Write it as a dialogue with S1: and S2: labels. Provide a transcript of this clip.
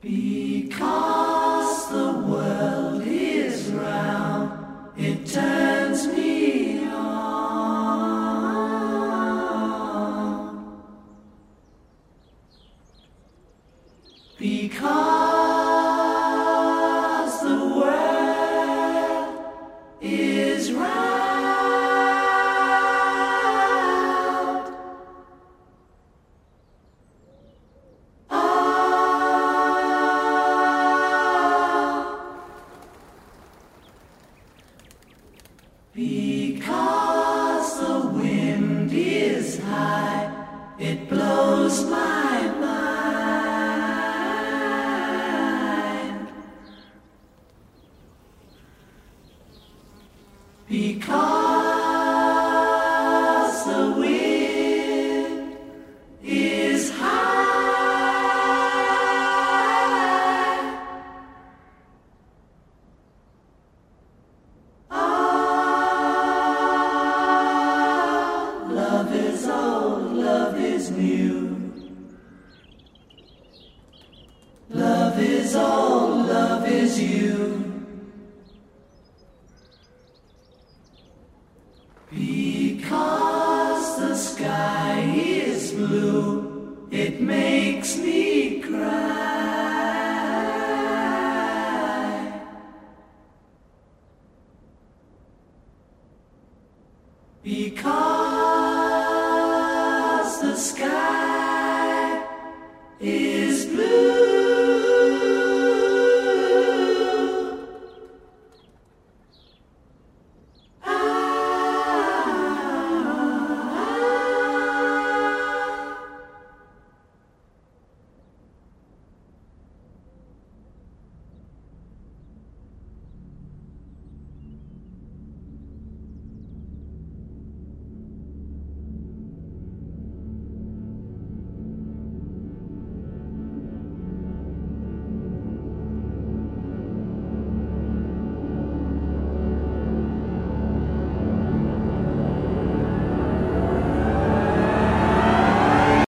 S1: Because the world is round, it turns me on. Because Because the wind is high, it blows my mind. Because new. Love is all, love is you. Because the sky is blue, it makes me cry. Because the sky.